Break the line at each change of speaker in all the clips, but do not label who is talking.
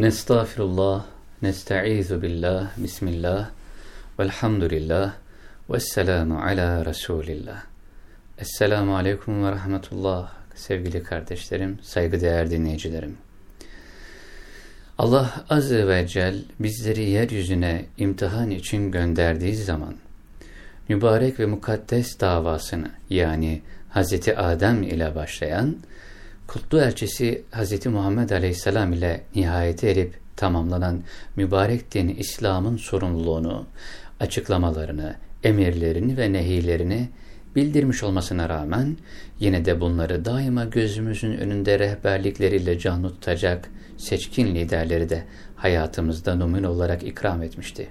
Nestağfirullah, nesta'izu billah, bismillah, velhamdülillah, vesselamu ala Resulillah. Esselamu aleyküm ve rahmetullah sevgili kardeşlerim, saygıdeğer dinleyicilerim. Allah Azze ve Celle bizleri yeryüzüne imtihan için gönderdiği zaman, mübarek ve mukaddes davasını yani Hz. Adem ile başlayan, kutlu elçisi Hz. Muhammed Aleyhisselam ile nihayete erip tamamlanan mübarek din İslam'ın sorumluluğunu, açıklamalarını, emirlerini ve nehilerini bildirmiş olmasına rağmen yine de bunları daima gözümüzün önünde rehberlikleriyle canlı tutacak seçkin liderleri de hayatımızda numune olarak ikram etmişti.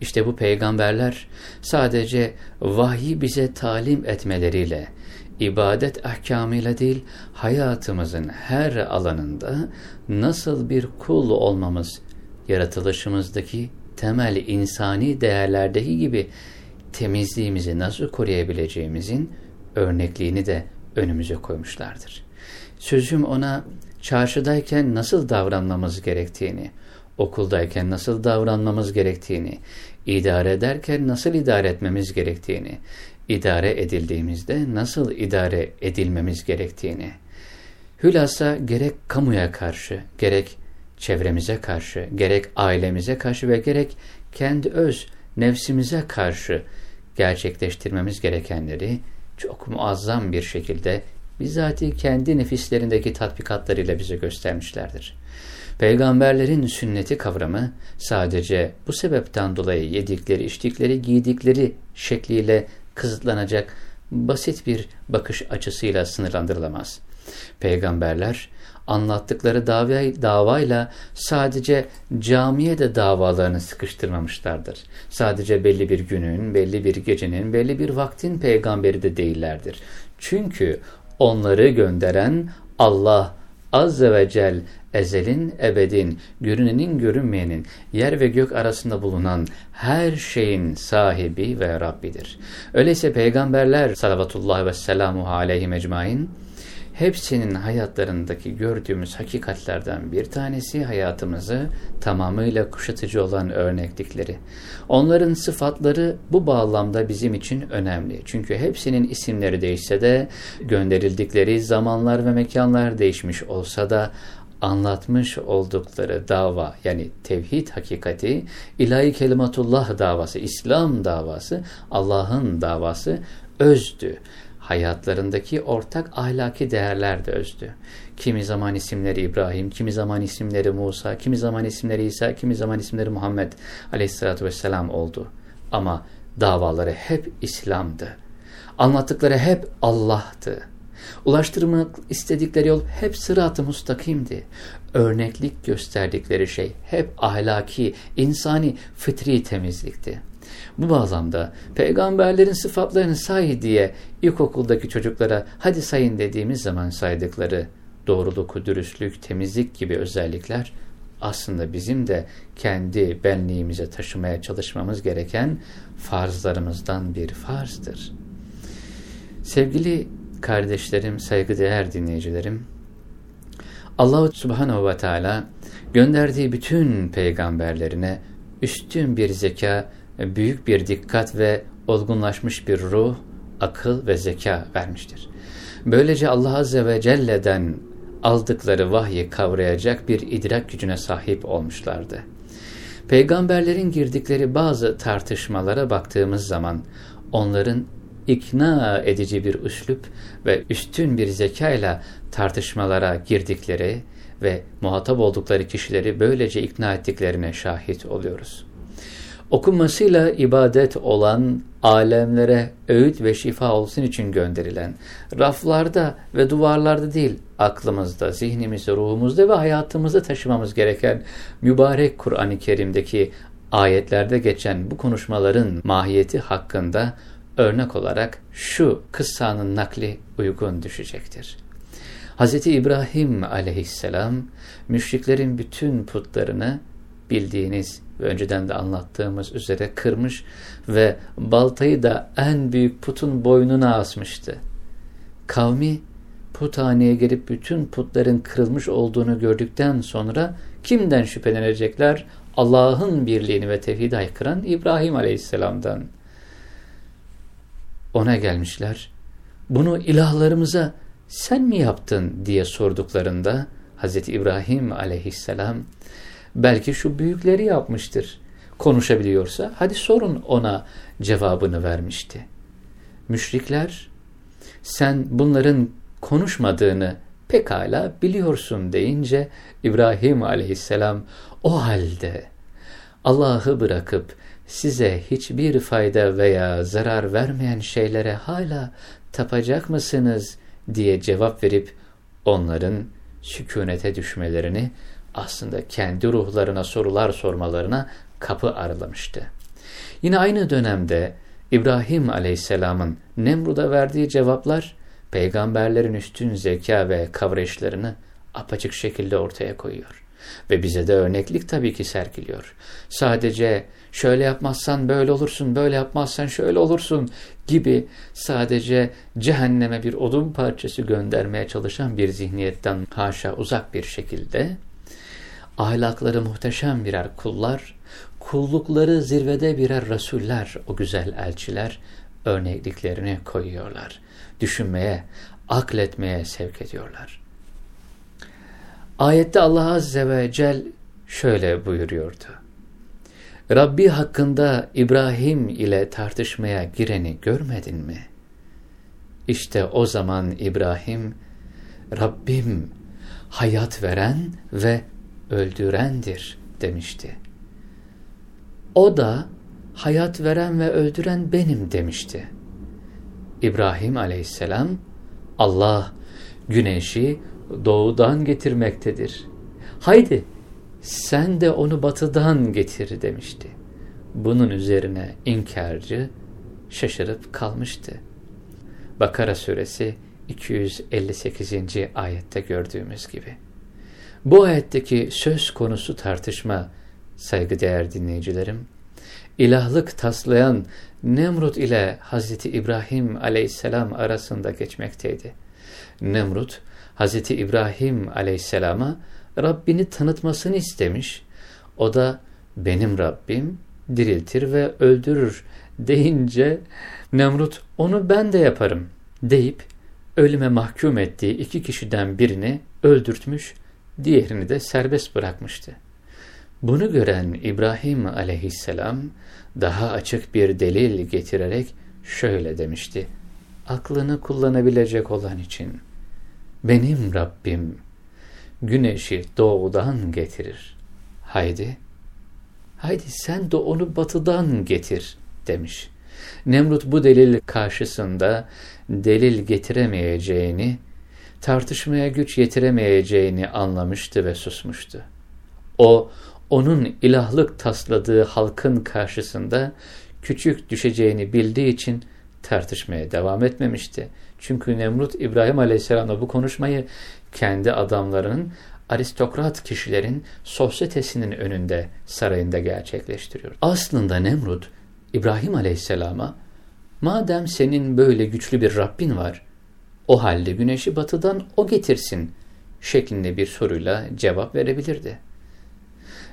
İşte bu peygamberler sadece vahyi bize talim etmeleriyle, ibadet ahkamıyla değil, hayatımızın her alanında nasıl bir kul olmamız, yaratılışımızdaki temel insani değerlerdeki gibi temizliğimizi nasıl koruyabileceğimizin örnekliğini de önümüze koymuşlardır. Sözüm ona çarşıdayken nasıl davranmamız gerektiğini, okuldayken nasıl davranmamız gerektiğini, idare ederken nasıl idare etmemiz gerektiğini, idare edildiğimizde nasıl idare edilmemiz gerektiğini, hülasa gerek kamuya karşı, gerek çevremize karşı, gerek ailemize karşı ve gerek kendi öz nefsimize karşı gerçekleştirmemiz gerekenleri çok muazzam bir şekilde bizzati kendi nefislerindeki tatbikatlarıyla bize göstermişlerdir. Peygamberlerin sünneti kavramı sadece bu sebepten dolayı yedikleri, içtikleri, giydikleri şekliyle kısıtlanacak basit bir bakış açısıyla sınırlandırılamaz. Peygamberler anlattıkları davayla, davayla sadece camiye de davalarını sıkıştırmamışlardır. Sadece belli bir günün, belli bir gecenin, belli bir vaktin peygamberi de değillerdir. Çünkü onları gönderen Allah Azze ve Cel ezelin, ebedin, görünenin, görünmeyenin, yer ve gök arasında bulunan her şeyin sahibi ve Rabbidir. Öyleyse peygamberler salavatullah ve selamu aleyhi mecmain, hepsinin hayatlarındaki gördüğümüz hakikatlerden bir tanesi hayatımızı tamamıyla kuşatıcı olan örneklikleri. Onların sıfatları bu bağlamda bizim için önemli. Çünkü hepsinin isimleri değişse de gönderildikleri zamanlar ve mekanlar değişmiş olsa da anlatmış oldukları dava yani tevhid hakikati, ilahi kelimatullah davası, İslam davası, Allah'ın davası özdü hayatlarındaki ortak ahlaki değerler de özdü. Kimi zaman isimleri İbrahim, kimi zaman isimleri Musa, kimi zaman isimleri İsa, kimi zaman isimleri Muhammed aleyhissalatü vesselam oldu. Ama davaları hep İslam'dı. Anlattıkları hep Allah'tı. Ulaştırmak istedikleri yol hep sırat-ı mustakimdi. Örneklik gösterdikleri şey hep ahlaki, insani, fıtri temizlikti. Bu bağlamda peygamberlerin sıfatlarını say diye ilkokuldaki çocuklara hadi sayın dediğimiz zaman saydıkları doğruluk, dürüstlük, temizlik gibi özellikler aslında bizim de kendi benliğimize taşımaya çalışmamız gereken farzlarımızdan bir farzdır. Sevgili kardeşlerim, saygıdeğer dinleyicilerim, Allahu Subhanahu ve Teala gönderdiği bütün peygamberlerine üstün bir zeka büyük bir dikkat ve olgunlaşmış bir ruh, akıl ve zeka vermiştir. Böylece Allah Azze ve Celle'den aldıkları vahyi kavrayacak bir idrak gücüne sahip olmuşlardı. Peygamberlerin girdikleri bazı tartışmalara baktığımız zaman onların ikna edici bir üslup ve üstün bir zekayla tartışmalara girdikleri ve muhatap oldukları kişileri böylece ikna ettiklerine şahit oluyoruz. Okunmasıyla ibadet olan alemlere öğüt ve şifa olsun için gönderilen, raflarda ve duvarlarda değil, aklımızda, zihnimizde, ruhumuzda ve hayatımızda taşımamız gereken mübarek Kur'an-ı Kerim'deki ayetlerde geçen bu konuşmaların mahiyeti hakkında örnek olarak şu kıssanın nakli uygun düşecektir. Hz. İbrahim aleyhisselam müşriklerin bütün putlarını bildiğiniz ve önceden de anlattığımız üzere kırmış ve baltayı da en büyük putun boynuna asmıştı. Kavmi puthaneye gelip bütün putların kırılmış olduğunu gördükten sonra kimden şüphelenecekler? Allah'ın birliğini ve tevhidi aykıran İbrahim Aleyhisselam'dan. Ona gelmişler. Bunu ilahlarımıza sen mi yaptın diye sorduklarında Hz. İbrahim Aleyhisselam belki şu büyükleri yapmıştır. Konuşabiliyorsa hadi sorun ona cevabını vermişti. Müşrikler sen bunların konuşmadığını pekala biliyorsun deyince İbrahim aleyhisselam o halde Allah'ı bırakıp size hiçbir fayda veya zarar vermeyen şeylere hala tapacak mısınız diye cevap verip onların sükunete düşmelerini aslında kendi ruhlarına sorular sormalarına kapı aralamıştı. Yine aynı dönemde İbrahim aleyhisselamın Nemrud'a verdiği cevaplar peygamberlerin üstün zeka ve kavrayışlarını apaçık şekilde ortaya koyuyor. Ve bize de örneklik tabii ki sergiliyor. Sadece şöyle yapmazsan böyle olursun, böyle yapmazsan şöyle olursun gibi sadece cehenneme bir odun parçası göndermeye çalışan bir zihniyetten haşa uzak bir şekilde ahlakları muhteşem birer kullar, kullukları zirvede birer rasuller, o güzel elçiler örnekliklerini koyuyorlar. Düşünmeye, akletmeye sevk ediyorlar. Ayette Allah Azze ve Cel şöyle buyuruyordu. Rabbi hakkında İbrahim ile tartışmaya gireni görmedin mi? İşte o zaman İbrahim, Rabbim hayat veren ve öldürendir demişti. O da hayat veren ve öldüren benim demişti. İbrahim aleyhisselam Allah güneşi doğudan getirmektedir. Haydi sen de onu batıdan getir demişti. Bunun üzerine inkarcı şaşırıp kalmıştı. Bakara suresi 258. ayette gördüğümüz gibi. Bu ayetteki söz konusu tartışma saygıdeğer dinleyicilerim, ilahlık taslayan Nemrut ile Hazreti İbrahim aleyhisselam arasında geçmekteydi. Nemrut, Hazreti İbrahim aleyhisselama Rabbini tanıtmasını istemiş. O da benim Rabbim diriltir ve öldürür deyince Nemrut onu ben de yaparım deyip ölüme mahkum ettiği iki kişiden birini öldürtmüş, diğerini de serbest bırakmıştı. Bunu gören İbrahim aleyhisselam daha açık bir delil getirerek şöyle demişti. Aklını kullanabilecek olan için benim Rabbim güneşi doğudan getirir. Haydi, haydi sen de onu batıdan getir demiş. Nemrut bu delil karşısında delil getiremeyeceğini, tartışmaya güç yetiremeyeceğini anlamıştı ve susmuştu. O, onun ilahlık tasladığı halkın karşısında küçük düşeceğini bildiği için tartışmaya devam etmemişti. Çünkü Nemrut İbrahim Aleyhisselam'la bu konuşmayı kendi adamlarının aristokrat kişilerin sosyetesinin önünde sarayında gerçekleştiriyor. Aslında Nemrut İbrahim Aleyhisselam'a madem senin böyle güçlü bir Rabbin var o halde güneşi batıdan o getirsin şeklinde bir soruyla cevap verebilirdi.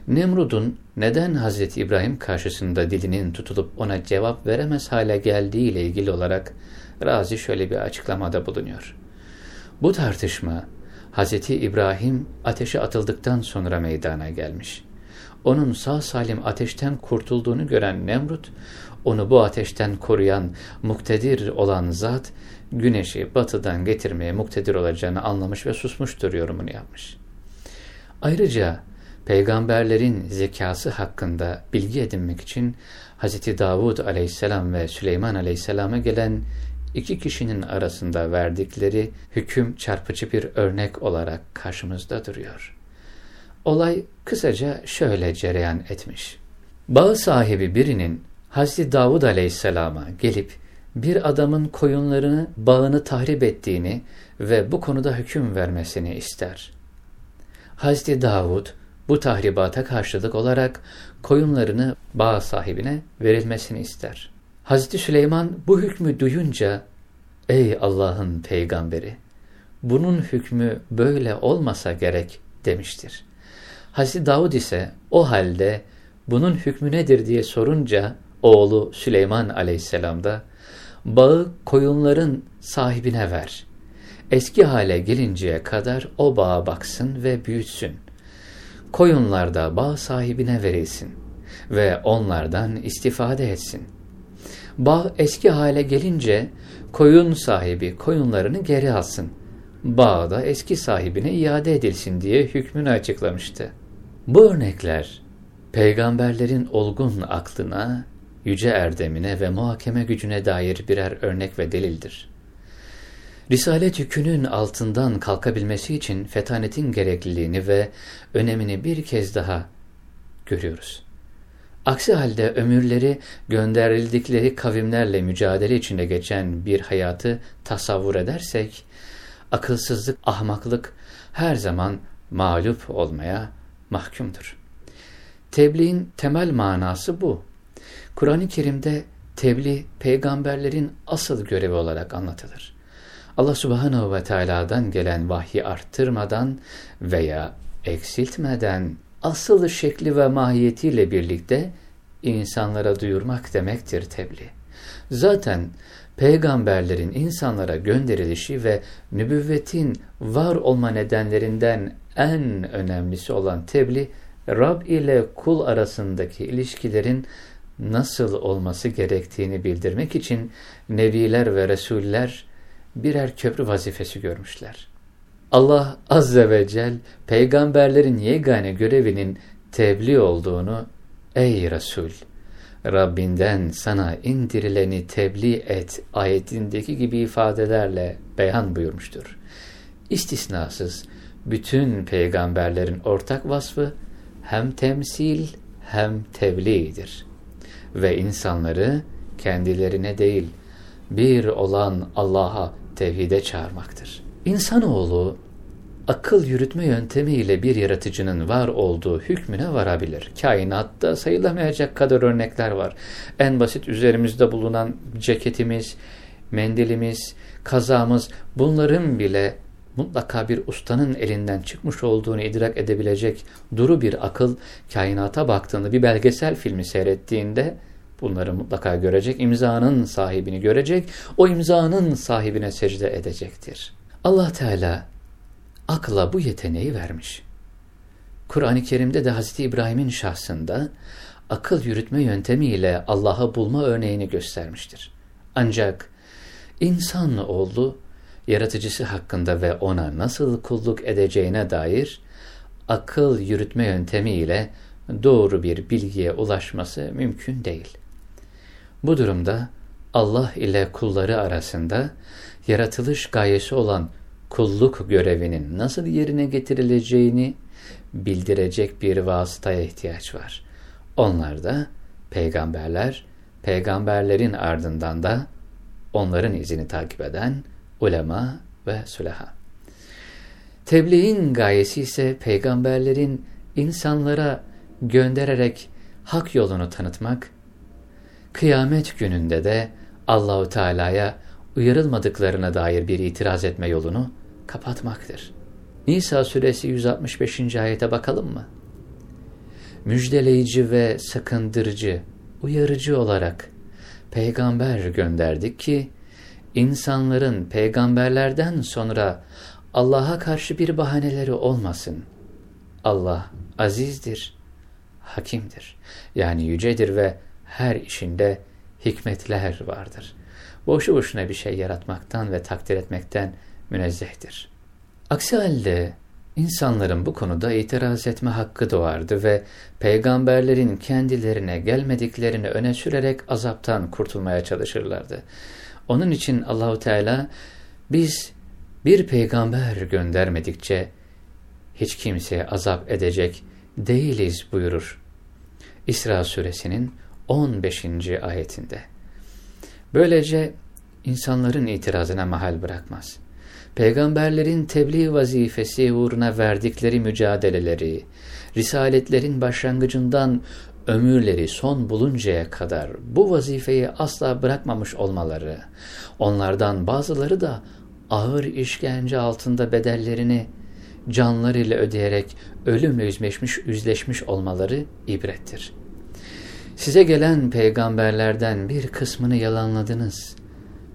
Nemrud'un neden Hazreti İbrahim karşısında dilinin tutulup ona cevap veremez hale geldiği ile ilgili olarak Razi şöyle bir açıklamada bulunuyor. Bu tartışma Hazreti İbrahim ateşe atıldıktan sonra meydana gelmiş. Onun sağ salim ateşten kurtulduğunu gören Nemrut, onu bu ateşten koruyan, muktedir olan zat, güneşi batıdan getirmeye muktedir olacağını anlamış ve susmuştur yorumunu yapmış. Ayrıca peygamberlerin zekası hakkında bilgi edinmek için Hz. Davud aleyhisselam ve Süleyman aleyhisselama gelen iki kişinin arasında verdikleri hüküm çarpıcı bir örnek olarak karşımızda duruyor. Olay kısaca şöyle cereyan etmiş. Bağ sahibi birinin Hz. Davud aleyhisselama gelip bir adamın koyunlarını, bağını tahrip ettiğini ve bu konuda hüküm vermesini ister. Hz. Davud bu tahribata karşılık olarak koyunlarını bağ sahibine verilmesini ister. Hazreti Süleyman bu hükmü duyunca ey Allah'ın peygamberi bunun hükmü böyle olmasa gerek demiştir. Hazreti Davud ise o halde bunun hükmü nedir diye sorunca oğlu Süleyman aleyhisselam da bağı koyunların sahibine ver. Eski hale gelinceye kadar o bağa baksın ve büyütsün. Koyunlar da bağ sahibine verilsin ve onlardan istifade etsin. Bağ eski hale gelince koyun sahibi koyunlarını geri alsın. Bağ da eski sahibine iade edilsin diye hükmünü açıklamıştı. Bu örnekler peygamberlerin olgun aklına, yüce erdemine ve muhakeme gücüne dair birer örnek ve delildir. Risalet yükünün altından kalkabilmesi için fetanetin gerekliliğini ve önemini bir kez daha görüyoruz. Aksi halde ömürleri gönderildikleri kavimlerle mücadele içinde geçen bir hayatı tasavvur edersek, akılsızlık, ahmaklık her zaman mağlup olmaya mahkumdur. Tebliğin temel manası bu. Kur'an-ı Kerim'de tebliğ peygamberlerin asıl görevi olarak anlatılır. Allah subhanahu ve teala'dan gelen vahyi arttırmadan veya eksiltmeden asıl şekli ve mahiyetiyle birlikte insanlara duyurmak demektir tebliğ. Zaten peygamberlerin insanlara gönderilişi ve nübüvvetin var olma nedenlerinden en önemlisi olan tebliğ, Rab ile kul arasındaki ilişkilerin nasıl olması gerektiğini bildirmek için neviler ve resuller birer köprü vazifesi görmüşler. Allah Azze ve Cel peygamberlerin yegane görevinin tebliğ olduğunu ey Resul Rabbinden sana indirileni tebliğ et ayetindeki gibi ifadelerle beyan buyurmuştur. İstisnasız bütün peygamberlerin ortak vasfı hem temsil hem tebliğdir. Ve insanları kendilerine değil bir olan Allah'a tevhide çağırmaktır. İnsanoğlu akıl yürütme yöntemiyle bir yaratıcının var olduğu hükmüne varabilir. Kainatta sayılamayacak kadar örnekler var. En basit üzerimizde bulunan ceketimiz, mendilimiz, kazamız bunların bile mutlaka bir ustanın elinden çıkmış olduğunu idrak edebilecek duru bir akıl kainata baktığında bir belgesel filmi seyrettiğinde bunları mutlaka görecek, imzanın sahibini görecek, o imzanın sahibine secde edecektir. Allah Teala akla bu yeteneği vermiş. Kur'an-ı Kerim'de de Hz. İbrahim'in şahsında akıl yürütme yöntemiyle Allah'ı bulma örneğini göstermiştir. Ancak insan oğlu yaratıcısı hakkında ve ona nasıl kulluk edeceğine dair akıl yürütme yöntemiyle doğru bir bilgiye ulaşması mümkün değil. Bu durumda Allah ile kulları arasında yaratılış gayesi olan kulluk görevinin nasıl yerine getirileceğini bildirecek bir vasıtaya ihtiyaç var. Onlar da peygamberler, peygamberlerin ardından da onların izini takip eden ulema ve sülaha. Tebliğin gayesi ise peygamberlerin insanlara göndererek hak yolunu tanıtmak, kıyamet gününde de Allahu Teala'ya uyarılmadıklarına dair bir itiraz etme yolunu kapatmaktır. Nisa suresi 165. ayete bakalım mı? Müjdeleyici ve sakındırıcı, uyarıcı olarak peygamber gönderdik ki insanların peygamberlerden sonra Allah'a karşı bir bahaneleri olmasın. Allah azizdir, hakimdir. Yani yücedir ve her işinde hikmetler vardır. Boşu boşuna bir şey yaratmaktan ve takdir etmekten münezzehtir. Aksi halde insanların bu konuda itiraz etme hakkı doğardı ve peygamberlerin kendilerine gelmediklerini öne sürerek azaptan kurtulmaya çalışırlardı. Onun için Allahu Teala biz bir peygamber göndermedikçe hiç kimseye azap edecek değiliz buyurur. İsra suresinin 15. ayetinde. Böylece insanların itirazına mahal bırakmaz. Peygamberlerin tebliğ vazifesi uğruna verdikleri mücadeleleri, risaletlerin başlangıcından ömürleri son buluncaya kadar bu vazifeyi asla bırakmamış olmaları, onlardan bazıları da ağır işkence altında bedellerini canlarıyla ödeyerek ölümle yüzleşmiş, yüzleşmiş olmaları ibrettir. Size gelen peygamberlerden bir kısmını yalanladınız,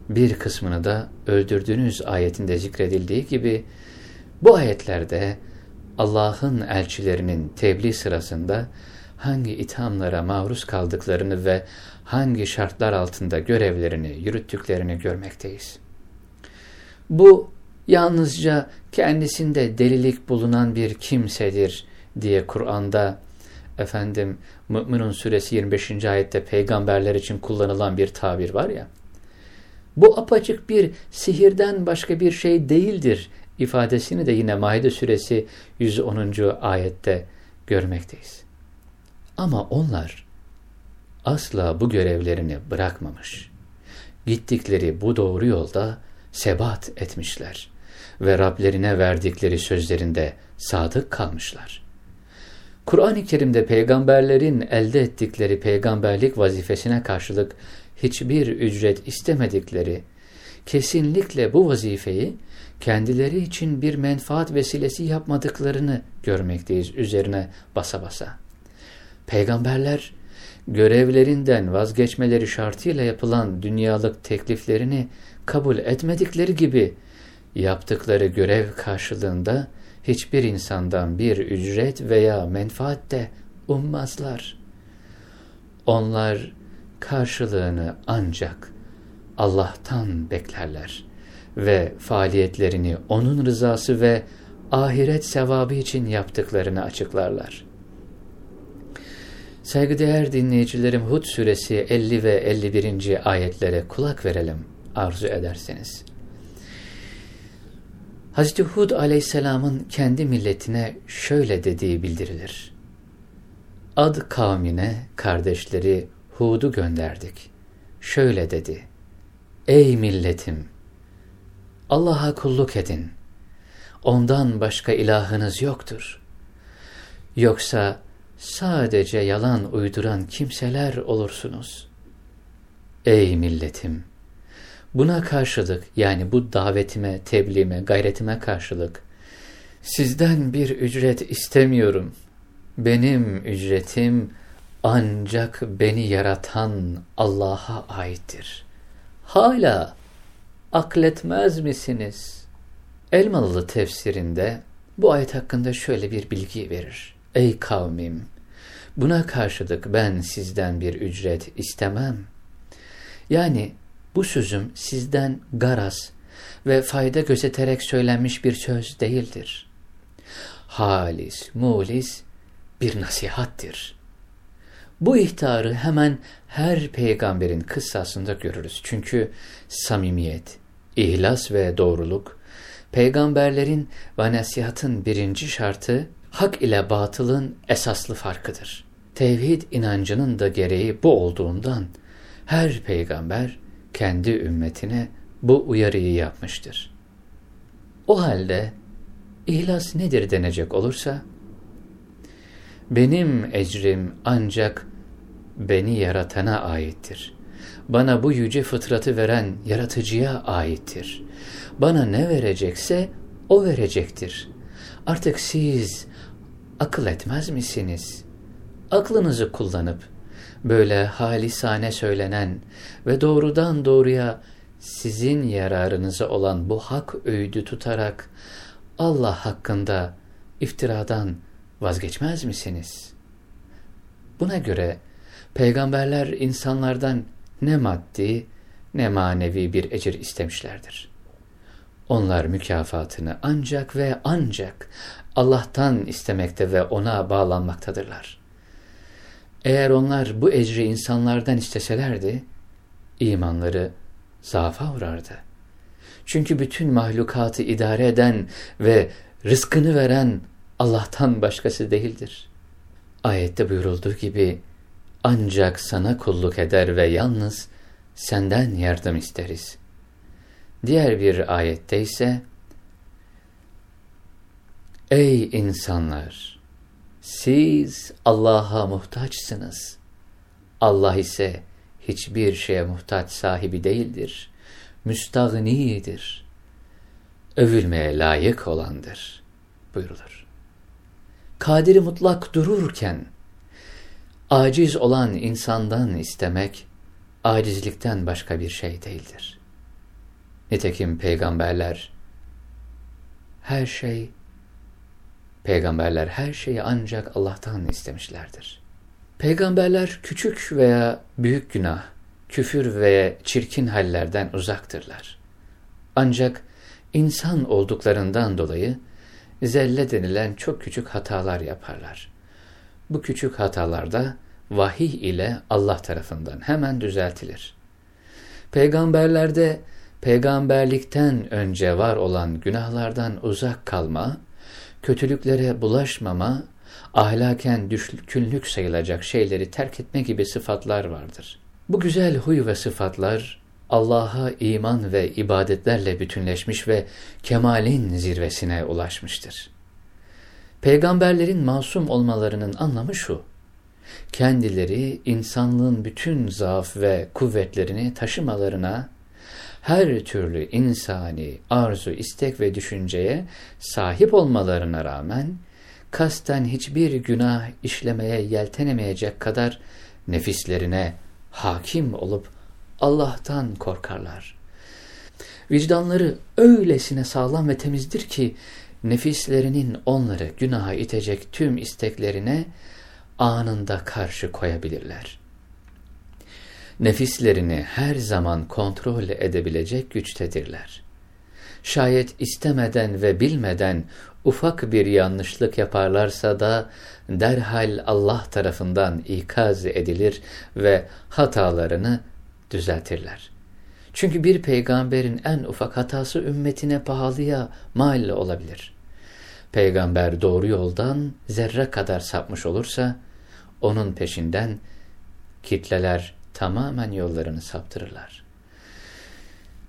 bir kısmını da öldürdünüz ayetinde zikredildiği gibi bu ayetlerde Allah'ın elçilerinin tebliğ sırasında hangi ithamlara maruz kaldıklarını ve hangi şartlar altında görevlerini yürüttüklerini görmekteyiz. Bu yalnızca kendisinde delilik bulunan bir kimsedir diye Kur'an'da efendim Mü'minun suresi 25. ayette peygamberler için kullanılan bir tabir var ya. Bu apaçık bir sihirden başka bir şey değildir ifadesini de yine Maide suresi 110. ayette görmekteyiz. Ama onlar asla bu görevlerini bırakmamış. Gittikleri bu doğru yolda sebat etmişler ve Rablerine verdikleri sözlerinde sadık kalmışlar. Kur'an-ı Kerim'de peygamberlerin elde ettikleri peygamberlik vazifesine karşılık hiçbir ücret istemedikleri, kesinlikle bu vazifeyi kendileri için bir menfaat vesilesi yapmadıklarını görmekteyiz üzerine basa basa. Peygamberler görevlerinden vazgeçmeleri şartıyla yapılan dünyalık tekliflerini kabul etmedikleri gibi yaptıkları görev karşılığında hiçbir insandan bir ücret veya menfaat de ummazlar. Onlar karşılığını ancak Allah'tan beklerler ve faaliyetlerini O'nun rızası ve ahiret sevabı için yaptıklarını açıklarlar. Saygıdeğer dinleyicilerim Hud suresi 50 ve 51. ayetlere kulak verelim arzu ederseniz. Hazreti Hud aleyhisselamın kendi milletine şöyle dediği bildirilir. Ad kavmine kardeşleri Hud'u gönderdik. Şöyle dedi. Ey milletim! Allah'a kulluk edin. Ondan başka ilahınız yoktur. Yoksa sadece yalan uyduran kimseler olursunuz. Ey milletim! Buna karşılık yani bu davetime, tebliğime, gayretime karşılık sizden bir ücret istemiyorum. Benim ücretim ancak beni yaratan Allah'a aittir. Hala akletmez misiniz? Elmalılı tefsirinde bu ayet hakkında şöyle bir bilgi verir. Ey kavmim! Buna karşılık ben sizden bir ücret istemem. Yani bu sözüm sizden garaz ve fayda gözeterek söylenmiş bir söz değildir. Halis, mulis bir nasihattir. Bu ihtarı hemen her peygamberin kıssasında görürüz. Çünkü samimiyet, ihlas ve doğruluk, peygamberlerin ve nasihatın birinci şartı, hak ile batılın esaslı farkıdır. Tevhid inancının da gereği bu olduğundan, her peygamber kendi ümmetine bu uyarıyı yapmıştır. O halde ihlas nedir denecek olursa, benim ecrim ancak beni yaratana aittir. Bana bu yüce fıtratı veren yaratıcıya aittir. Bana ne verecekse o verecektir. Artık siz akıl etmez misiniz? Aklınızı kullanıp böyle halisane söylenen ve doğrudan doğruya sizin yararınıza olan bu hak öğüdü tutarak Allah hakkında iftiradan vazgeçmez misiniz? Buna göre peygamberler insanlardan ne maddi ne manevi bir ecir istemişlerdir. Onlar mükafatını ancak ve ancak Allah'tan istemekte ve ona bağlanmaktadırlar. Eğer onlar bu ecri insanlardan isteselerdi, imanları zaafa uğrardı. Çünkü bütün mahlukatı idare eden ve rızkını veren Allah'tan başkası değildir. Ayette buyurulduğu gibi, ancak sana kulluk eder ve yalnız senden yardım isteriz. Diğer bir ayette ise, Ey insanlar! Siz Allah'a muhtaçsınız. Allah ise hiçbir şeye muhtaç sahibi değildir. Müstagnidir. övülmeye layık olandır buyurulur. Kadiri mutlak dururken, aciz olan insandan istemek, acizlikten başka bir şey değildir. Nitekim peygamberler, her şey, peygamberler her şeyi ancak Allah'tan istemişlerdir. Peygamberler küçük veya büyük günah, küfür ve çirkin hallerden uzaktırlar. Ancak insan olduklarından dolayı zelle denilen çok küçük hatalar yaparlar. Bu küçük hatalarda vahiy ile Allah tarafından hemen düzeltilir. Peygamberlerde peygamberlikten önce var olan günahlardan uzak kalma, kötülüklere bulaşmama, ahlaken düşkünlük sayılacak şeyleri terk etme gibi sıfatlar vardır. Bu güzel huy ve sıfatlar Allah'a iman ve ibadetlerle bütünleşmiş ve kemalin zirvesine ulaşmıştır. Peygamberlerin masum olmalarının anlamı şu, kendileri insanlığın bütün zaaf ve kuvvetlerini taşımalarına, her türlü insani arzu, istek ve düşünceye sahip olmalarına rağmen, kasten hiçbir günah işlemeye yeltenemeyecek kadar nefislerine hakim olup Allah'tan korkarlar. Vicdanları öylesine sağlam ve temizdir ki nefislerinin onları günaha itecek tüm isteklerine anında karşı koyabilirler. Nefislerini her zaman kontrol edebilecek güçtedirler. Şayet istemeden ve bilmeden ufak bir yanlışlık yaparlarsa da derhal Allah tarafından ikaz edilir ve hatalarını düzeltirler. Çünkü bir peygamberin en ufak hatası ümmetine pahalıya mal olabilir. Peygamber doğru yoldan zerre kadar sapmış olursa, onun peşinden kitleler tamamen yollarını saptırırlar.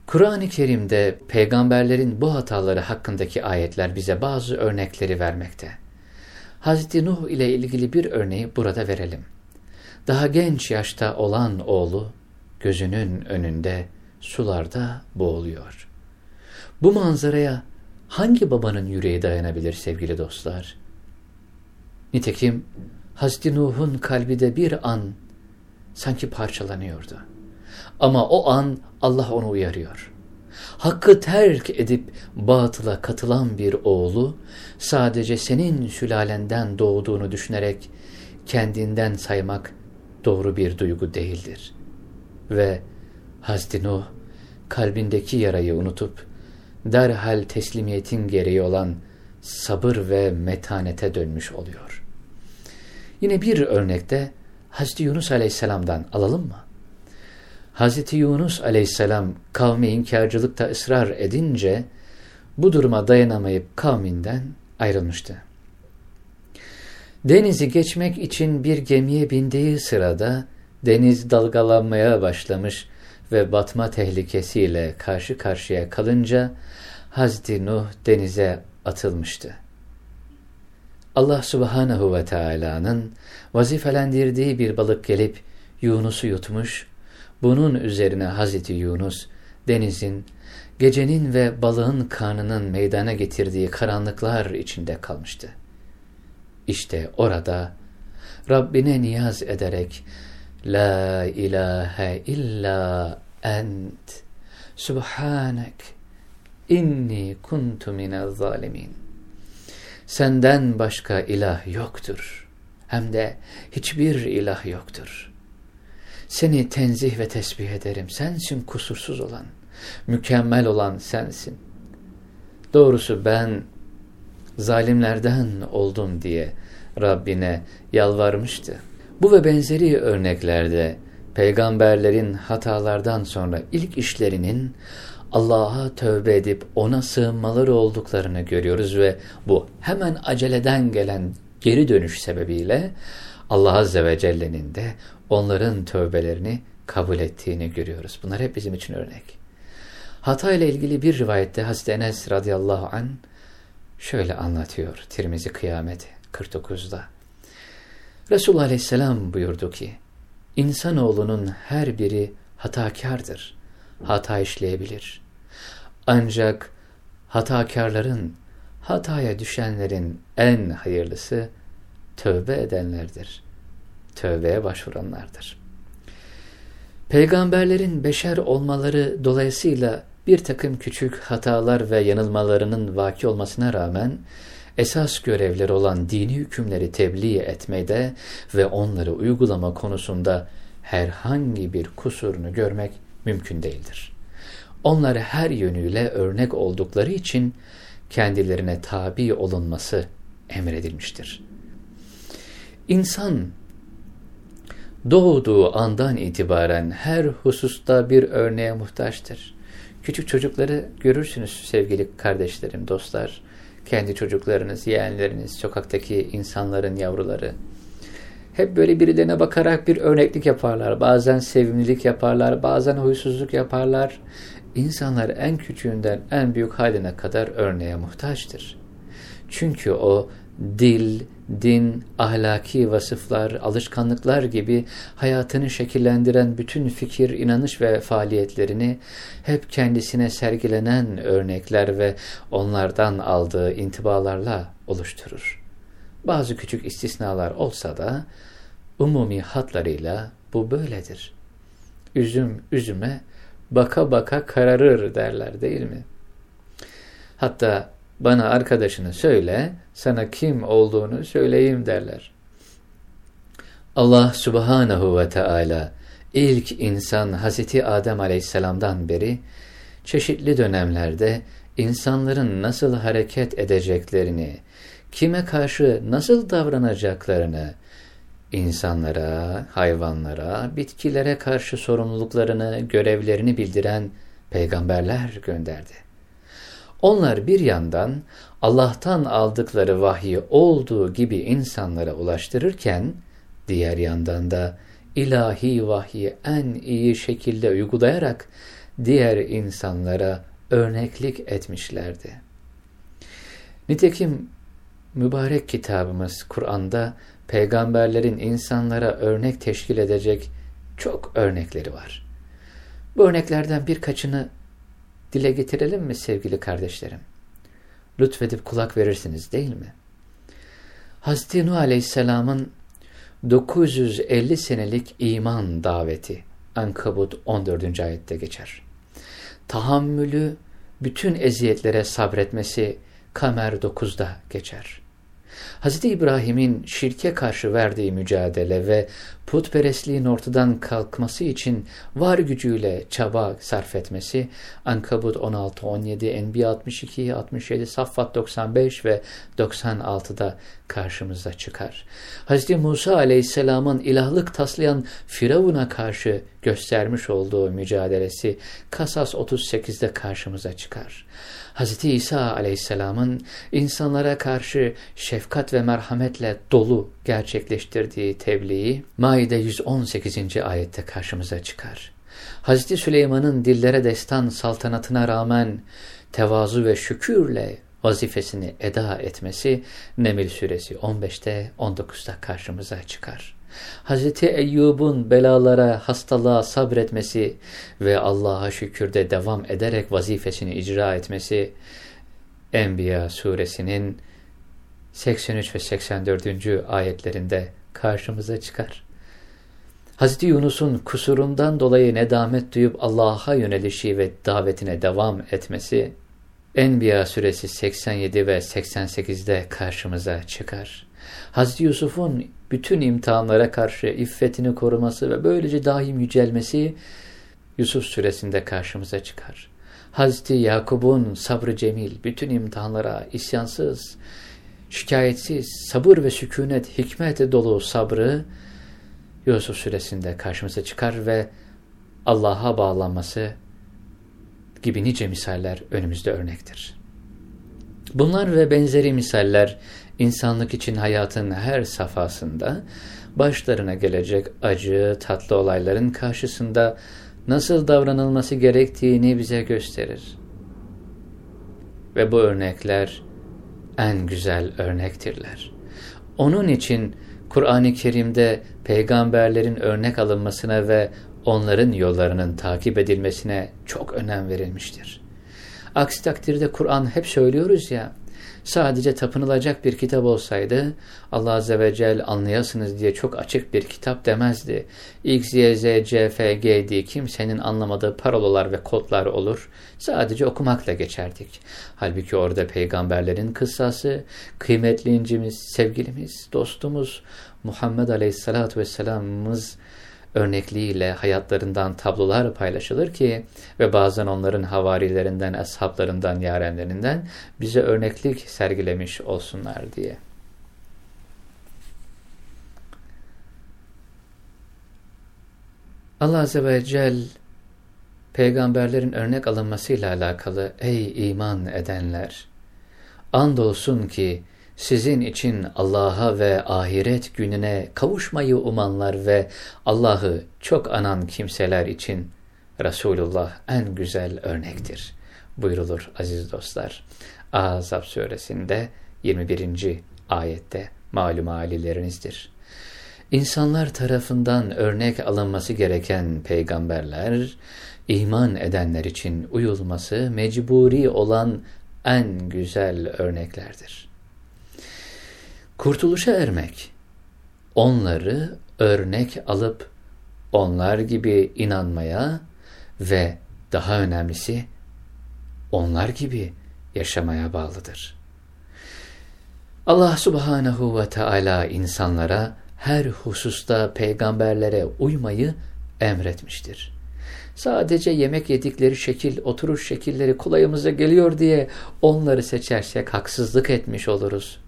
Kur'an-ı Kerim'de peygamberlerin bu hataları hakkındaki ayetler bize bazı örnekleri vermekte. Hz. Nuh ile ilgili bir örneği burada verelim. Daha genç yaşta olan oğlu gözünün önünde sularda boğuluyor. Bu manzaraya hangi babanın yüreği dayanabilir sevgili dostlar? Nitekim Hazreti Nuh'un kalbi de bir an sanki parçalanıyordu. Ama o an Allah onu uyarıyor. Hakkı terk edip batıla katılan bir oğlu sadece senin sülalenden doğduğunu düşünerek kendinden saymak doğru bir duygu değildir. Ve Hazreti kalbindeki yarayı unutup derhal teslimiyetin gereği olan sabır ve metanete dönmüş oluyor. Yine bir örnekte Hazreti Yunus Aleyhisselam'dan alalım mı? Hazreti Yunus Aleyhisselam kavmi inkarcılıkta ısrar edince bu duruma dayanamayıp kavminden ayrılmıştı. Denizi geçmek için bir gemiye bindiği sırada deniz dalgalanmaya başlamış ve batma tehlikesiyle karşı karşıya kalınca Hazreti Nuh denize atılmıştı. Allah subhanahu ve Taala'nın vazifelendirdiği bir balık gelip Yunus'u yutmuş, bunun üzerine Hazreti Yunus denizin, gecenin ve balığın karnının meydana getirdiği karanlıklar içinde kalmıştı. İşte orada Rabbine niyaz ederek La ilahe illa ent Subhanek inni kuntu minel zalimin Senden başka ilah yoktur. Hem de hiçbir ilah yoktur. Seni tenzih ve tesbih ederim. Sensin kusursuz olan, mükemmel olan sensin. Doğrusu ben zalimlerden oldum diye Rabbine yalvarmıştı. Bu ve benzeri örneklerde peygamberlerin hatalardan sonra ilk işlerinin Allah'a tövbe edip ona sığınmaları olduklarını görüyoruz ve bu hemen aceleden gelen geri dönüş sebebiyle Allah Azze ve Celle'nin de onların tövbelerini kabul ettiğini görüyoruz. Bunlar hep bizim için örnek. Hata ile ilgili bir rivayette Hazreti Enes radıyallahu an şöyle anlatıyor Tirmizi Kıyameti 49'da. Resulullah aleyhisselam buyurdu ki, İnsanoğlunun her biri hatakardır, hata işleyebilir. Ancak hatakarların, hataya düşenlerin en hayırlısı tövbe edenlerdir. Tövbeye başvuranlardır. Peygamberlerin beşer olmaları dolayısıyla bir takım küçük hatalar ve yanılmalarının vaki olmasına rağmen esas görevleri olan dini hükümleri tebliğ etmede ve onları uygulama konusunda herhangi bir kusurunu görmek mümkün değildir. Onları her yönüyle örnek oldukları için kendilerine tabi olunması emredilmiştir. İnsan doğduğu andan itibaren her hususta bir örneğe muhtaçtır. Küçük çocukları görürsünüz sevgili kardeşlerim, dostlar. Kendi çocuklarınız, yeğenleriniz, sokaktaki insanların yavruları. Hep böyle birilerine bakarak bir örneklik yaparlar. Bazen sevimlilik yaparlar, bazen huysuzluk yaparlar. İnsanlar en küçüğünden en büyük haline kadar örneğe muhtaçtır. Çünkü o dil, din, ahlaki vasıflar, alışkanlıklar gibi hayatını şekillendiren bütün fikir, inanış ve faaliyetlerini hep kendisine sergilenen örnekler ve onlardan aldığı intibalarla oluşturur. Bazı küçük istisnalar olsa da umumi hatlarıyla bu böyledir. Üzüm üzüme baka baka kararır derler değil mi? Hatta bana arkadaşını söyle, sana kim olduğunu söyleyeyim derler. Allah subhanahu ve Teala ilk insan Hazreti Adem aleyhisselamdan beri çeşitli dönemlerde insanların nasıl hareket edeceklerini, kime karşı nasıl davranacaklarını, insanlara, hayvanlara, bitkilere karşı sorumluluklarını, görevlerini bildiren peygamberler gönderdi. Onlar bir yandan Allah'tan aldıkları vahyi olduğu gibi insanlara ulaştırırken, diğer yandan da ilahi vahyi en iyi şekilde uygulayarak diğer insanlara örneklik etmişlerdi. Nitekim mübarek kitabımız Kur'an'da peygamberlerin insanlara örnek teşkil edecek çok örnekleri var. Bu örneklerden birkaçını dile getirelim mi sevgili kardeşlerim? Lütfedip kulak verirsiniz değil mi? Hazreti Nuh Aleyhisselam'ın 950 senelik iman daveti Ankabut 14. ayette geçer. Tahammülü, bütün eziyetlere sabretmesi Kamer 9'da geçer. Hz. İbrahim'in şirke karşı verdiği mücadele ve putperestliğin ortadan kalkması için var gücüyle çaba sarf etmesi Ankabut 16, 17, Enbiya 62, 67, Saffat 95 ve 96'da karşımıza çıkar. Hz. Musa aleyhisselamın ilahlık taslayan Firavun'a karşı göstermiş olduğu mücadelesi Kasas 38'de karşımıza çıkar. Hz. İsa aleyhisselamın insanlara karşı şefkat ve merhametle dolu gerçekleştirdiği tebliği Maide 118. ayette karşımıza çıkar. Hz. Süleyman'ın dillere destan saltanatına rağmen tevazu ve şükürle vazifesini eda etmesi Nemil suresi 15'te 19'da karşımıza çıkar. Hz. Eyyub'un belalara, hastalığa sabretmesi ve Allah'a şükürde devam ederek vazifesini icra etmesi Enbiya suresinin 83 ve 84. ayetlerinde karşımıza çıkar. Hz. Yunus'un kusurundan dolayı nedamet duyup Allah'a yönelişi ve davetine devam etmesi Enbiya suresi 87 ve 88'de karşımıza çıkar. Hz. Yusuf'un bütün imtihanlara karşı iffetini koruması ve böylece daim yücelmesi Yusuf suresinde karşımıza çıkar. Hazreti Yakub'un sabrı cemil, bütün imtihanlara isyansız, şikayetsiz, sabır ve sükunet, hikmet dolu sabrı Yusuf suresinde karşımıza çıkar ve Allah'a bağlanması gibi nice misaller önümüzde örnektir. Bunlar ve benzeri misaller insanlık için hayatın her safhasında başlarına gelecek acı, tatlı olayların karşısında nasıl davranılması gerektiğini bize gösterir. Ve bu örnekler en güzel örnektirler. Onun için Kur'an-ı Kerim'de peygamberlerin örnek alınmasına ve onların yollarının takip edilmesine çok önem verilmiştir. Aksi takdirde Kur'an hep söylüyoruz ya, sadece tapınılacak bir kitap olsaydı Allah Azze ve Celle anlayasınız diye çok açık bir kitap demezdi. X, Y, Z, C, F, G diye kimsenin anlamadığı parolalar ve kodlar olur. Sadece okumakla geçerdik. Halbuki orada peygamberlerin kıssası, kıymetli incimiz, sevgilimiz, dostumuz Muhammed Aleyhisselatü Vesselam'ımız örnekliğiyle hayatlarından tablolar paylaşılır ki ve bazen onların havarilerinden, ashablarından, yarenlerinden bize örneklik sergilemiş olsunlar diye. Allah Azze ve Celle peygamberlerin örnek alınmasıyla alakalı ey iman edenler andolsun ki sizin için Allah'a ve ahiret gününe kavuşmayı umanlar ve Allah'ı çok anan kimseler için Resulullah en güzel örnektir. Buyrulur aziz dostlar. Ahzab suresinde 21. ayette malum halilerinizdir. İnsanlar tarafından örnek alınması gereken peygamberler, iman edenler için uyulması mecburi olan en güzel örneklerdir. Kurtuluşa ermek, onları örnek alıp onlar gibi inanmaya ve daha önemlisi onlar gibi yaşamaya bağlıdır. Allah subhanahu ve Teala insanlara her hususta peygamberlere uymayı emretmiştir. Sadece yemek yedikleri şekil, oturuş şekilleri kolayımıza geliyor diye onları seçersek haksızlık etmiş oluruz.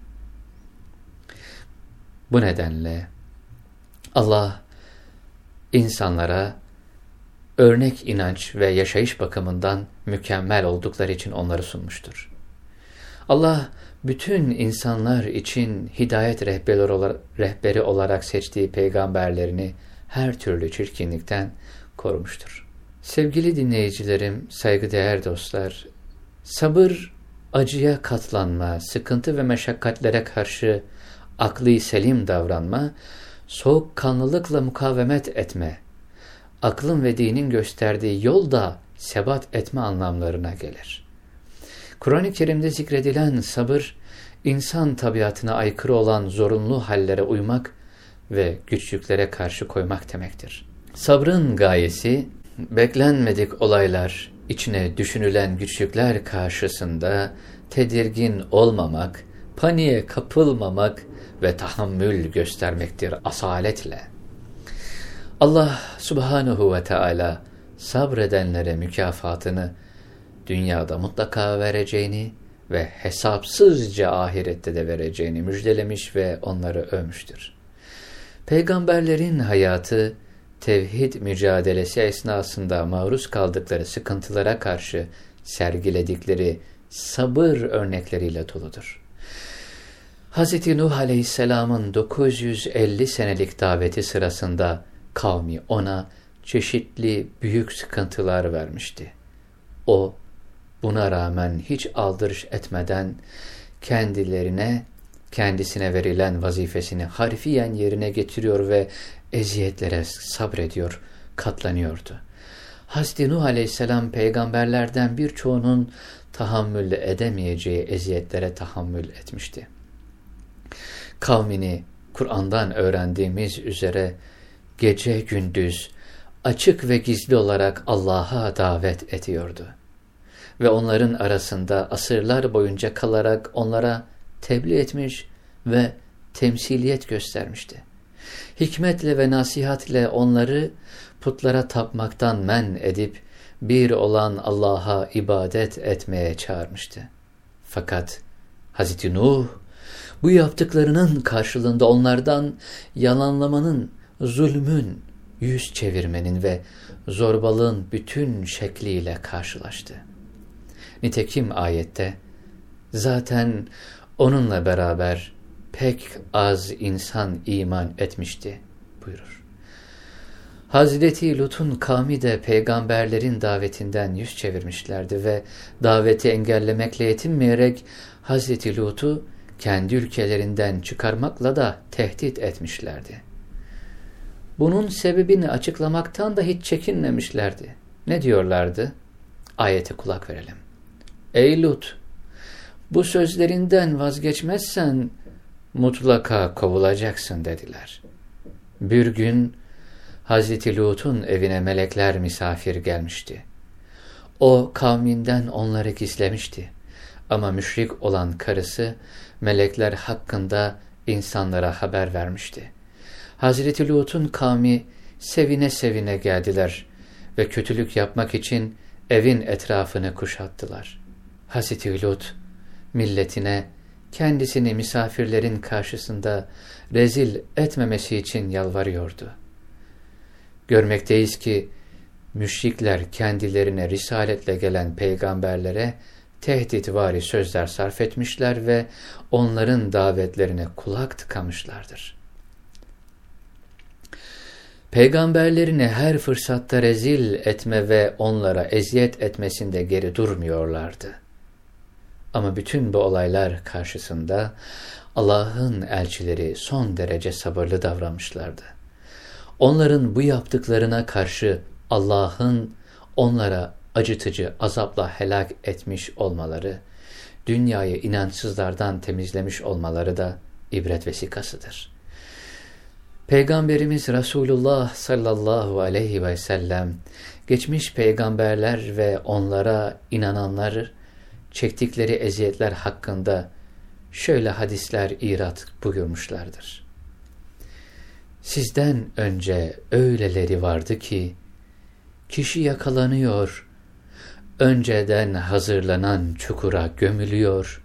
Bu nedenle Allah insanlara örnek inanç ve yaşayış bakımından mükemmel oldukları için onları sunmuştur. Allah bütün insanlar için hidayet rehberi olarak seçtiği peygamberlerini her türlü çirkinlikten korumuştur. Sevgili dinleyicilerim, saygıdeğer dostlar, sabır, acıya katlanma, sıkıntı ve meşakkatlere karşı aklı selim davranma, soğukkanlılıkla mukavemet etme, aklın ve dinin gösterdiği yolda sebat etme anlamlarına gelir. Kur'an-ı Kerim'de zikredilen sabır, insan tabiatına aykırı olan zorunlu hallere uymak ve güçlüklere karşı koymak demektir. Sabrın gayesi, beklenmedik olaylar, içine düşünülen güçlükler karşısında tedirgin olmamak, paniğe kapılmamak ve tahammül göstermektir asaletle. Allah subhanahu ve Teala sabredenlere mükafatını dünyada mutlaka vereceğini ve hesapsızca ahirette de vereceğini müjdelemiş ve onları övmüştür. Peygamberlerin hayatı, tevhid mücadelesi esnasında maruz kaldıkları sıkıntılara karşı sergiledikleri sabır örnekleriyle doludur. Hz. Nuh Aleyhisselam'ın 950 senelik daveti sırasında kavmi ona çeşitli büyük sıkıntılar vermişti. O buna rağmen hiç aldırış etmeden kendilerine, kendisine verilen vazifesini harfiyen yerine getiriyor ve eziyetlere sabrediyor, katlanıyordu. Hazreti Nuh Aleyhisselam peygamberlerden birçoğunun tahammül edemeyeceği eziyetlere tahammül etmişti kavmini Kur'an'dan öğrendiğimiz üzere gece gündüz açık ve gizli olarak Allah'a davet ediyordu. Ve onların arasında asırlar boyunca kalarak onlara tebliğ etmiş ve temsiliyet göstermişti. Hikmetle ve nasihatle onları putlara tapmaktan men edip bir olan Allah'a ibadet etmeye çağırmıştı. Fakat Hz. Nuh bu yaptıklarının karşılığında onlardan yalanlamanın, zulmün, yüz çevirmenin ve zorbalığın bütün şekliyle karşılaştı. Nitekim ayette zaten onunla beraber pek az insan iman etmişti buyurur. Hazreti Lut'un kavmi de peygamberlerin davetinden yüz çevirmişlerdi ve daveti engellemekle yetinmeyerek Hazreti Lut'u kendi ülkelerinden çıkarmakla da tehdit etmişlerdi. Bunun sebebini açıklamaktan da hiç çekinmemişlerdi. Ne diyorlardı? Ayete kulak verelim. ey Lut bu sözlerinden vazgeçmezsen mutlaka kovulacaksın dediler. Bir gün Hazreti Lut'un evine melekler misafir gelmişti. O kavminden onları gizlemişti. Ama müşrik olan karısı melekler hakkında insanlara haber vermişti. Hazreti Lut'un kavmi sevine sevine geldiler ve kötülük yapmak için evin etrafını kuşattılar. Hazreti Lut milletine kendisini misafirlerin karşısında rezil etmemesi için yalvarıyordu. Görmekteyiz ki müşrikler kendilerine risaletle gelen peygamberlere tehditvari sözler sarf etmişler ve onların davetlerine kulak tıkamışlardır. Peygamberlerini her fırsatta rezil etme ve onlara eziyet etmesinde geri durmuyorlardı. Ama bütün bu olaylar karşısında Allah'ın elçileri son derece sabırlı davranmışlardı. Onların bu yaptıklarına karşı Allah'ın onlara acıtıcı azapla helak etmiş olmaları, dünyayı inançsızlardan temizlemiş olmaları da ibret vesikasıdır. Peygamberimiz Resulullah sallallahu aleyhi ve sellem, geçmiş peygamberler ve onlara inananlar çektikleri eziyetler hakkında şöyle hadisler irat buyurmuşlardır. Sizden önce öyleleri vardı ki, kişi yakalanıyor, önceden hazırlanan çukura gömülüyor,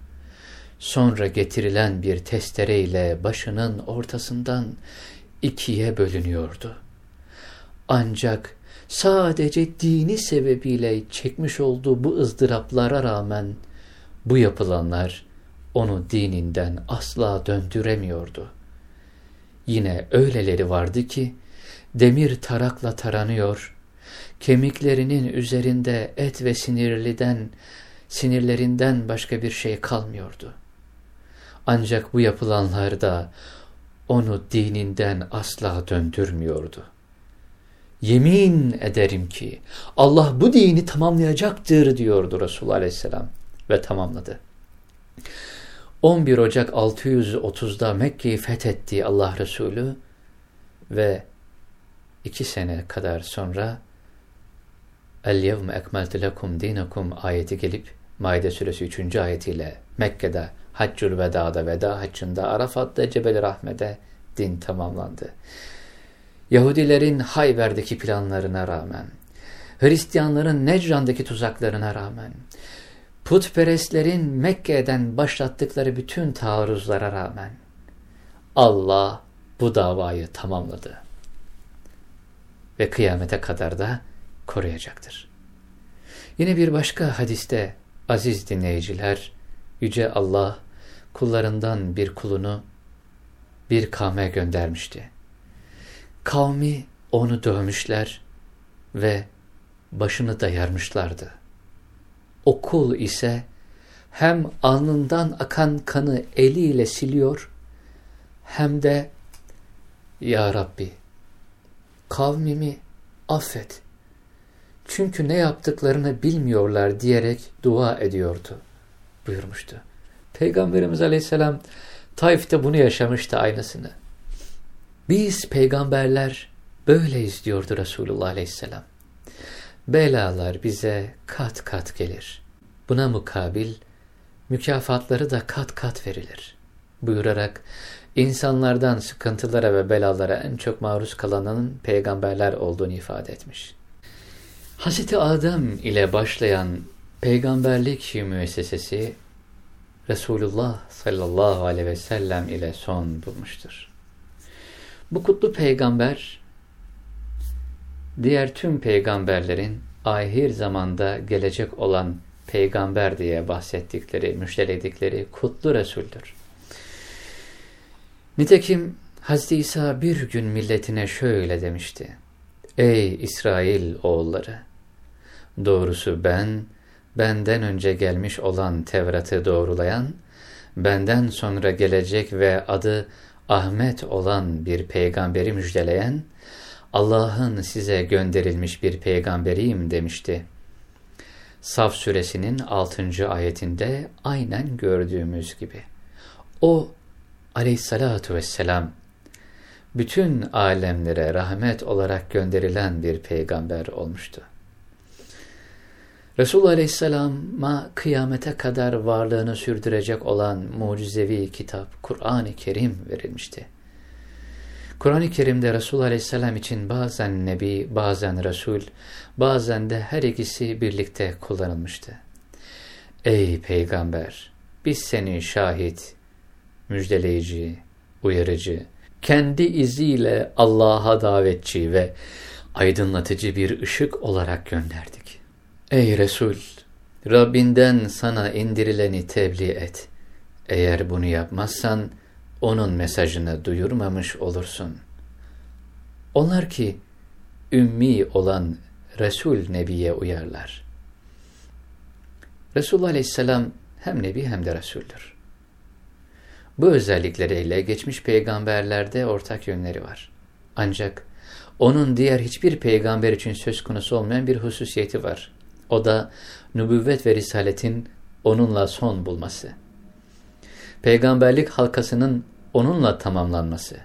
sonra getirilen bir testereyle başının ortasından ikiye bölünüyordu. Ancak sadece dini sebebiyle çekmiş olduğu bu ızdıraplara rağmen bu yapılanlar onu dininden asla döndüremiyordu. Yine öyleleri vardı ki demir tarakla taranıyor, kemiklerinin üzerinde et ve sinirliden, sinirlerinden başka bir şey kalmıyordu. Ancak bu yapılanlar da onu dininden asla döndürmüyordu. Yemin ederim ki Allah bu dini tamamlayacaktır diyordu Resulullah Aleyhisselam ve tamamladı. 11 Ocak 630'da Mekke'yi fethetti Allah Resulü ve iki sene kadar sonra Yevme ekmeltu lekum dinakum ayeti gelip Maide suresi 3. ayetiyle Mekke'de Haccül Veda'da veda haccında Arafat'ta Cebel Rahme'de din tamamlandı. Yahudilerin Hayber'deki planlarına rağmen, Hristiyanların Necran'daki tuzaklarına rağmen, putperestlerin Mekke'den başlattıkları bütün taarruzlara rağmen Allah bu davayı tamamladı. Ve kıyamete kadar da koruyacaktır. Yine bir başka hadiste aziz dinleyiciler, Yüce Allah kullarından bir kulunu bir kavme göndermişti. Kavmi onu dövmüşler ve başını dayarmışlardı. O kul ise hem alnından akan kanı eliyle siliyor hem de Ya Rabbi kavmimi affet. Çünkü ne yaptıklarını bilmiyorlar diyerek dua ediyordu buyurmuştu. Peygamberimiz aleyhisselam Taif'te bunu yaşamıştı aynısını. Biz peygamberler böyleyiz diyordu Resulullah aleyhisselam. Belalar bize kat kat gelir. Buna mukabil mükafatları da kat kat verilir. Buyurarak insanlardan sıkıntılara ve belalara en çok maruz kalanının peygamberler olduğunu ifade etmiş. Hz. Adem ile başlayan peygamberlik müessesesi Resulullah sallallahu aleyhi ve sellem ile son bulmuştur. Bu kutlu peygamber diğer tüm peygamberlerin ahir zamanda gelecek olan peygamber diye bahsettikleri, müjdeledikleri kutlu Resul'dür. Nitekim Hazreti İsa bir gün milletine şöyle demişti. Ey İsrail oğulları! Doğrusu ben, benden önce gelmiş olan Tevrat'ı doğrulayan, benden sonra gelecek ve adı Ahmet olan bir peygamberi müjdeleyen, Allah'ın size gönderilmiş bir peygamberiyim demişti. Saf suresinin 6. ayetinde aynen gördüğümüz gibi. O aleyhissalatu vesselam bütün alemlere rahmet olarak gönderilen bir peygamber olmuştu. Resulullah Aleyhisselam'a kıyamete kadar varlığını sürdürecek olan mucizevi kitap Kur'an-ı Kerim verilmişti. Kur'an-ı Kerim'de Resulullah Aleyhisselam için bazen Nebi, bazen Resul, bazen de her ikisi birlikte kullanılmıştı. Ey Peygamber! Biz seni şahit, müjdeleyici, uyarıcı, kendi iziyle Allah'a davetçi ve aydınlatıcı bir ışık olarak gönderdik. Ey Resul! Rabbinden sana indirileni tebliğ et. Eğer bunu yapmazsan, onun mesajını duyurmamış olursun. Onlar ki, ümmi olan Resul Nebi'ye uyarlar. Resulullah Aleyhisselam hem Nebi hem de Resul'dür. Bu özellikleriyle geçmiş peygamberlerde ortak yönleri var. Ancak onun diğer hiçbir peygamber için söz konusu olmayan bir hususiyeti var. O da nübüvvet ve risaletin onunla son bulması. Peygamberlik halkasının onunla tamamlanması,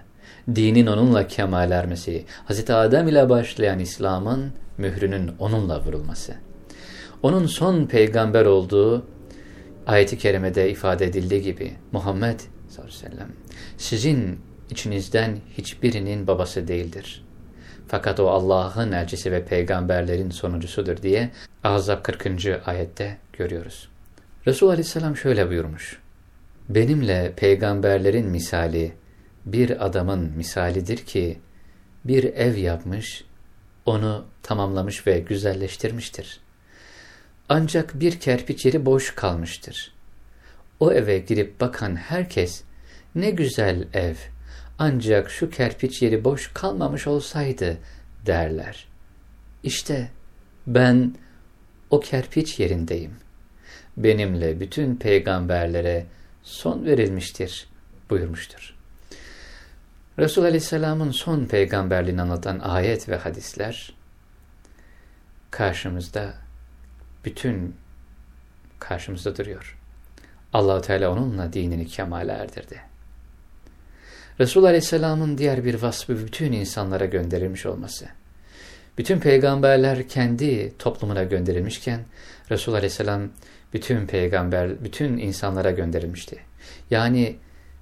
dinin onunla kemal ermesi, Hz. Adem ile başlayan İslam'ın mührünün onunla vurulması. Onun son peygamber olduğu ayeti kerimede ifade edildiği gibi Muhammed sallallahu aleyhi ve sellem sizin içinizden hiçbirinin babası değildir. Fakat o Allah'ın elçisi ve peygamberlerin sonuncusudur diye Ahzab 40. ayette görüyoruz. Resulullah Aleyhisselam şöyle buyurmuş. Benimle peygamberlerin misali bir adamın misalidir ki bir ev yapmış, onu tamamlamış ve güzelleştirmiştir. Ancak bir kerpiç yeri boş kalmıştır. O eve girip bakan herkes ne güzel ev ancak şu kerpiç yeri boş kalmamış olsaydı derler. İşte ben o kerpiç yerindeyim. Benimle bütün peygamberlere son verilmiştir buyurmuştur. Resul Aleyhisselam'ın son peygamberliğini anlatan ayet ve hadisler karşımızda bütün karşımızda duruyor. allah Teala onunla dinini kemale erdirdi. Resul Aleyhisselam'ın diğer bir vasfı bütün insanlara gönderilmiş olması. Bütün peygamberler kendi toplumuna gönderilmişken Resul Aleyhisselam bütün peygamber, bütün insanlara gönderilmişti. Yani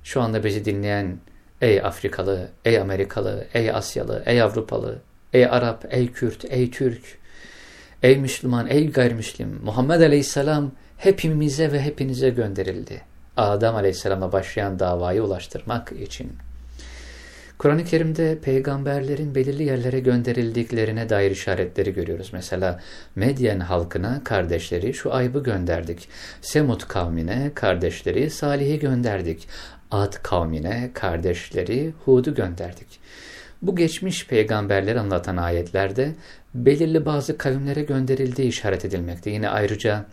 şu anda bizi dinleyen ey Afrikalı, ey Amerikalı, ey Asyalı, ey Avrupalı, ey Arap, ey Kürt, ey Türk, ey Müslüman, ey gayrimüslim, Muhammed Aleyhisselam hepimize ve hepinize gönderildi. Adem Aleyhisselam'a başlayan davayı ulaştırmak için. Kur'an-ı Kerim'de peygamberlerin belirli yerlere gönderildiklerine dair işaretleri görüyoruz. Mesela Medyen halkına kardeşleri şu aybı gönderdik. Semut kavmine kardeşleri Salih'i gönderdik. Ad kavmine kardeşleri Hud'u gönderdik. Bu geçmiş peygamberleri anlatan ayetlerde belirli bazı kavimlere gönderildiği işaret edilmekte. Yine ayrıca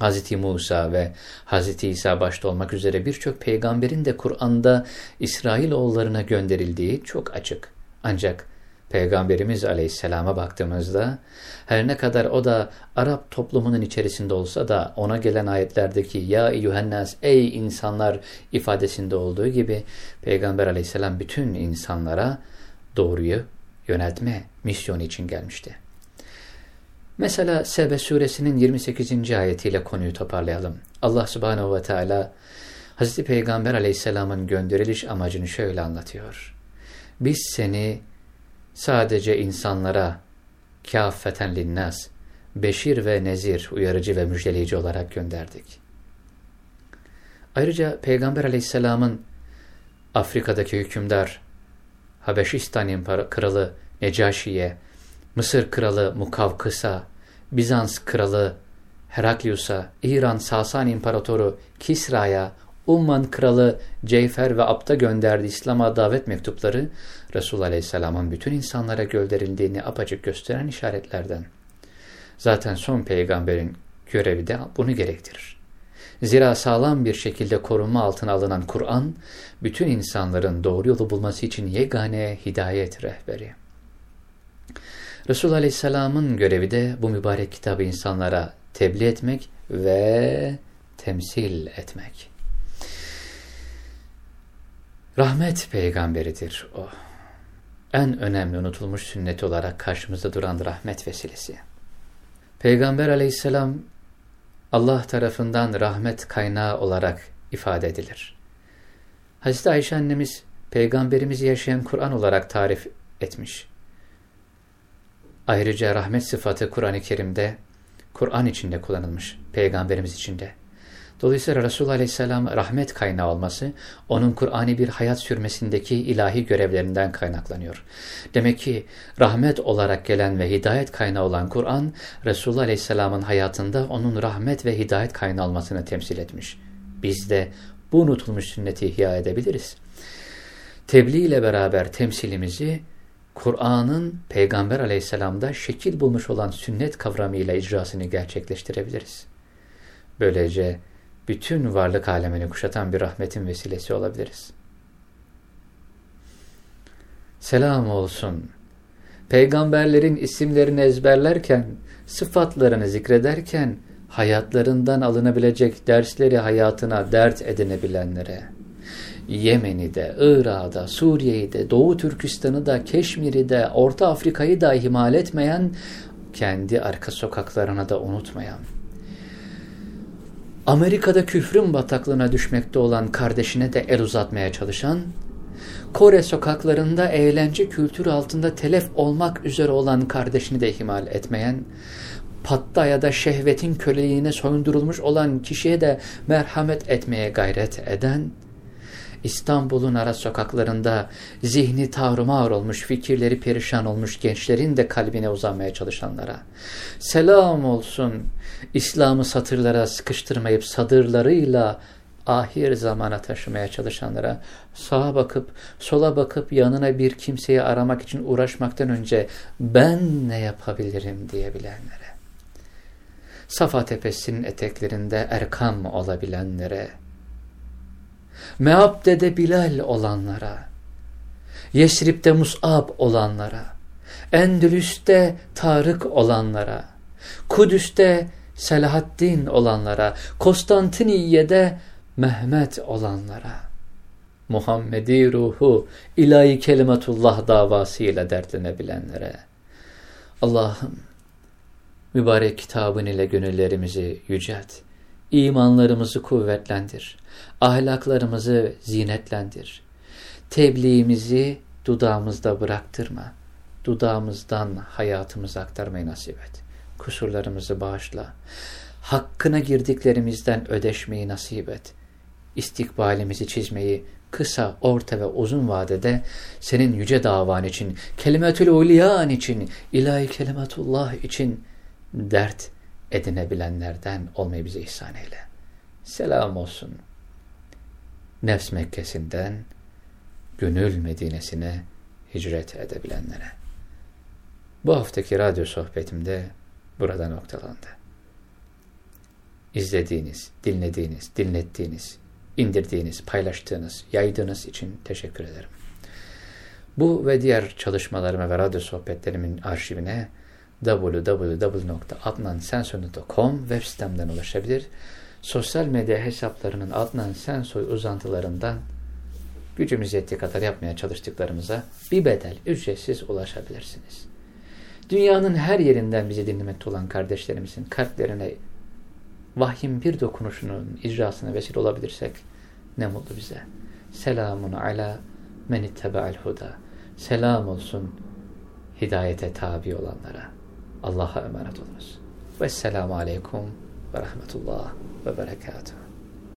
Hz. Musa ve Hz. İsa başta olmak üzere birçok peygamberin de Kur'an'da İsrailoğullarına gönderildiği çok açık. Ancak Peygamberimiz Aleyhisselam'a baktığımızda her ne kadar o da Arap toplumunun içerisinde olsa da ona gelen ayetlerdeki ya eyyühennas ey insanlar ifadesinde olduğu gibi Peygamber Aleyhisselam bütün insanlara doğruyu yöneltme misyonu için gelmişti. Mesela Sebe suresinin 28. ayetiyle konuyu toparlayalım. Allah subhanehu ve teala Hz. Peygamber aleyhisselamın gönderiliş amacını şöyle anlatıyor. Biz seni sadece insanlara kâffeten linnas, beşir ve nezir, uyarıcı ve müjdeleyici olarak gönderdik. Ayrıca Peygamber aleyhisselamın Afrika'daki hükümdar, Habeşistan kralı Necaşi'ye, Mısır kralı Mukavkıs'a, Bizans kralı Heraklius'a, İran Sasan İmparatoru Kisra'ya, Umman kralı Ceyfer ve Abd'a gönderdiği İslam'a davet mektupları Resul Aleyhisselam'ın bütün insanlara gönderildiğini apaçık gösteren işaretlerden. Zaten son peygamberin görevi de bunu gerektirir. Zira sağlam bir şekilde korunma altına alınan Kur'an, bütün insanların doğru yolu bulması için yegane hidayet rehberi. Resul Aleyhisselam'ın görevi de bu mübarek kitabı insanlara tebliğ etmek ve temsil etmek. Rahmet peygamberidir o. En önemli unutulmuş sünnet olarak karşımızda duran rahmet vesilesi. Peygamber aleyhisselam Allah tarafından rahmet kaynağı olarak ifade edilir. Hazreti Ayşe annemiz peygamberimizi yaşayan Kur'an olarak tarif etmiş. Ayrıca rahmet sıfatı Kur'an-ı Kerim'de Kur'an içinde kullanılmış, peygamberimiz içinde. Dolayısıyla Resulullah Aleyhisselam rahmet kaynağı olması, onun Kur'an'ı bir hayat sürmesindeki ilahi görevlerinden kaynaklanıyor. Demek ki rahmet olarak gelen ve hidayet kaynağı olan Kur'an, Resulullah Aleyhisselam'ın hayatında onun rahmet ve hidayet kaynağı olmasını temsil etmiş. Biz de bu unutulmuş sünneti ihya edebiliriz. Tebliğ ile beraber temsilimizi Kur'an'ın Peygamber aleyhisselamda şekil bulmuş olan sünnet kavramıyla icrasını gerçekleştirebiliriz. Böylece bütün varlık alemini kuşatan bir rahmetin vesilesi olabiliriz. Selam olsun. Peygamberlerin isimlerini ezberlerken, sıfatlarını zikrederken, hayatlarından alınabilecek dersleri hayatına dert edinebilenlere, Yemen'i de, Irak'ı da, Suriye'yi de, Doğu Türkistan'ı da, Keşmir'i de, Orta Afrika'yı da ihmal etmeyen, kendi arka sokaklarına da unutmayan, Amerika'da küfrün bataklığına düşmekte olan kardeşine de el uzatmaya çalışan, Kore sokaklarında eğlence kültürü altında telef olmak üzere olan kardeşini de ihmal etmeyen, Pattaya'da şehvetin köleliğine soyundurulmuş olan kişiye de merhamet etmeye gayret eden, İstanbul'un ara sokaklarında zihni tarumar olmuş, fikirleri perişan olmuş gençlerin de kalbine uzanmaya çalışanlara. Selam olsun. İslam'ı satırlara sıkıştırmayıp sadırlarıyla ahir zamana taşımaya çalışanlara, sağa bakıp, sola bakıp yanına bir kimseyi aramak için uğraşmaktan önce ben ne yapabilirim diyebilenlere, Safa Tepesi'nin eteklerinde Erkam olabilenlere, Meabde'de Bilal olanlara, Yesrib'de Mus'ab olanlara, Endülüs'te Tarık olanlara, Kudüs'te Selahaddin olanlara, Konstantiniye'de Mehmet olanlara, Muhammedi ruhu ilahi kelimetullah davasıyla dertlenebilenlere, Allah'ım mübarek kitabın ile gönüllerimizi yücelt, imanlarımızı kuvvetlendir, ahlaklarımızı zinetlendir, tebliğimizi dudağımızda bıraktırma, dudağımızdan hayatımızı aktarmayı nasip et, kusurlarımızı bağışla, hakkına girdiklerimizden ödeşmeyi nasip et, istikbalimizi çizmeyi kısa, orta ve uzun vadede senin yüce davan için, kelimetül uliyan için, ilahi kelimetullah için dert edinebilenlerden olmayı bize ihsan eyle. Selam olsun. Nefs Mekkesi'nden gönül Medine'sine hicret edebilenlere. Bu haftaki radyo sohbetimde burada noktalandı. İzlediğiniz, dinlediğiniz, dinlettiğiniz, indirdiğiniz, paylaştığınız, yaydığınız için teşekkür ederim. Bu ve diğer çalışmalarıma ve radyo sohbetlerimin arşivine www.adnansensoy.com web sitemden ulaşabilir. Sosyal medya hesaplarının Adnan Sensoy uzantılarından gücümüz yettiği kadar yapmaya çalıştıklarımıza bir bedel, ücretsiz ulaşabilirsiniz. Dünyanın her yerinden bizi dinlemekte olan kardeşlerimizin kalplerine vahyin bir dokunuşunun icrasına vesile olabilirsek ne mutlu bize. Selamun ala men ittebe'al huda. Selam olsun hidayete tabi olanlara. Allah'a emanet olunuz. Vesselamu aleyküm ve rahmetullah ve berekatuhu.